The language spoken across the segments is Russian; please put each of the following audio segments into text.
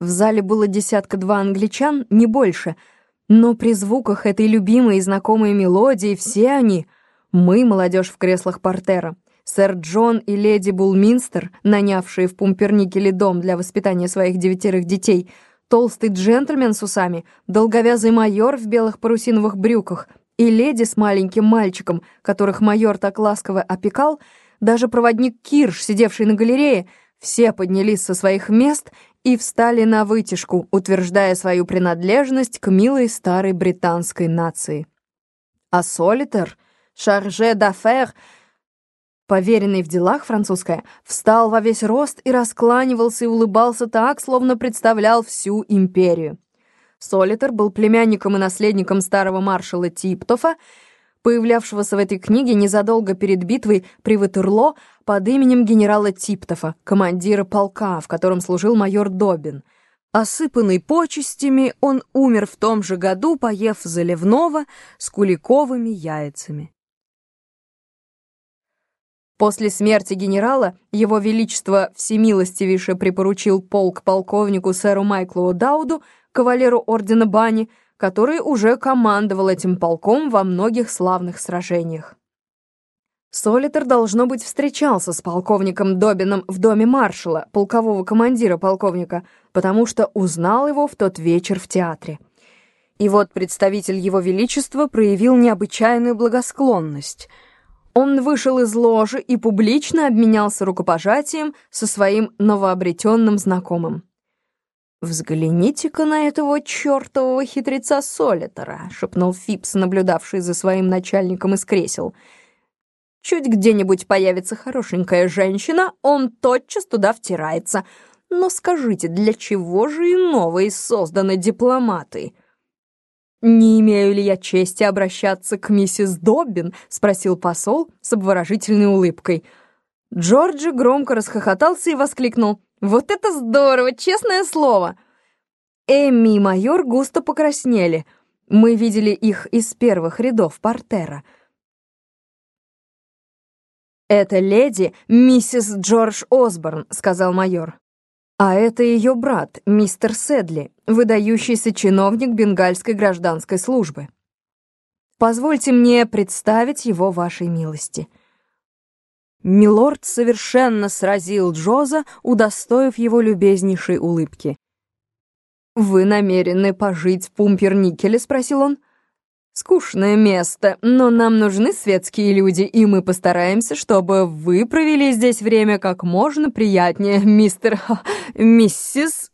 В зале было десятка-два англичан, не больше, но при звуках этой любимой и знакомой мелодии все они, мы, молодежь в креслах портера, сэр Джон и леди Булминстер, нанявшие в Пумперникеле дом для воспитания своих девятерых детей, толстый джентльмен с усами, долговязый майор в белых парусиновых брюках и леди с маленьким мальчиком, которых майор так ласково опекал, даже проводник Кирш, сидевший на галерее, все поднялись со своих мест и встали на вытяжку, утверждая свою принадлежность к милой старой британской нации. А Солитер, шарже d'affaires, поверенный в делах французская, встал во весь рост и раскланивался и улыбался так, словно представлял всю империю. Солитер был племянником и наследником старого маршала Типтофа, появлявшегося в этой книге незадолго перед битвой при Ватерло под именем генерала Типтофа, командира полка, в котором служил майор Добин. Осыпанный почестями, он умер в том же году, поев заливного с куликовыми яйцами. После смерти генерала его величество всемилостивейше припоручил полк полковнику сэру Майклу Дауду, кавалеру ордена Бани, который уже командовал этим полком во многих славных сражениях. Солитер, должно быть, встречался с полковником Добином в доме маршала, полкового командира полковника, потому что узнал его в тот вечер в театре. И вот представитель его величества проявил необычайную благосклонность. Он вышел из ложи и публично обменялся рукопожатием со своим новообретенным знакомым. «Взгляните-ка на этого чертового хитреца Солитера», — шепнул Фипс, наблюдавший за своим начальником из кресел. «Чуть где-нибудь появится хорошенькая женщина, он тотчас туда втирается. Но скажите, для чего же и новые созданы дипломаты?» «Не имею ли я чести обращаться к миссис Доббин?» — спросил посол с обворожительной улыбкой. Джорджи громко расхохотался и воскликнул — «Вот это здорово, честное слово!» Эмми и майор густо покраснели. Мы видели их из первых рядов портера. «Это леди миссис Джордж Осборн», — сказал майор. «А это ее брат, мистер Седли, выдающийся чиновник бенгальской гражданской службы. Позвольте мне представить его вашей милости». Милорд совершенно сразил Джоза, удостоив его любезнейшей улыбки. «Вы намерены пожить в Пумперникеле?» — спросил он. «Скучное место, но нам нужны светские люди, и мы постараемся, чтобы вы провели здесь время как можно приятнее, мистер... миссис...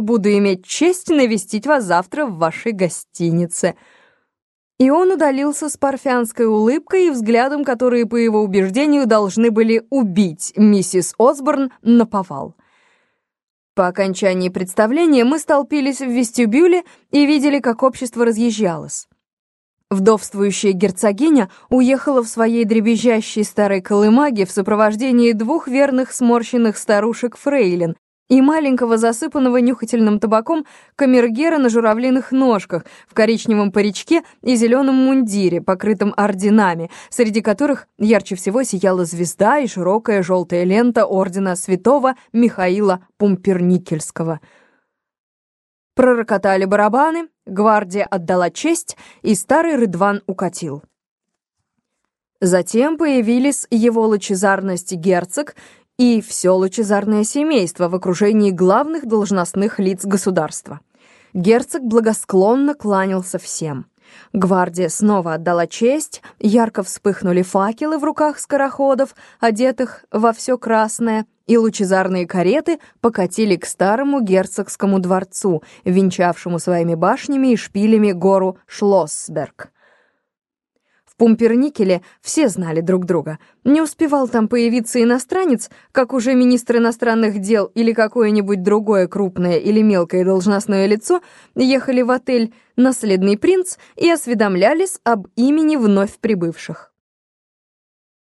Буду иметь честь навестить вас завтра в вашей гостинице». И он удалился с парфянской улыбкой и взглядом, которые, по его убеждению, должны были убить миссис Осборн на повал. По окончании представления мы столпились в вестибюле и видели, как общество разъезжалось. Вдовствующая герцогиня уехала в своей дребезжащей старой колымаге в сопровождении двух верных сморщенных старушек фрейлин, и маленького засыпанного нюхательным табаком камергера на журавлиных ножках, в коричневом паричке и зеленом мундире, покрытом орденами, среди которых ярче всего сияла звезда и широкая желтая лента ордена святого Михаила Пумперникельского. Пророкотали барабаны, гвардия отдала честь, и старый Рыдван укатил. Затем появились его лучезарность герцог и все лучезарное семейство в окружении главных должностных лиц государства. Герцог благосклонно кланялся всем. Гвардия снова отдала честь, ярко вспыхнули факелы в руках скороходов, одетых во все красное, и лучезарные кареты покатили к старому герцогскому дворцу, венчавшему своими башнями и шпилями гору Шлоссберг. В Пумперникеле все знали друг друга. Не успевал там появиться иностранец, как уже министр иностранных дел или какое-нибудь другое крупное или мелкое должностное лицо ехали в отель «Наследный принц» и осведомлялись об имени вновь прибывших.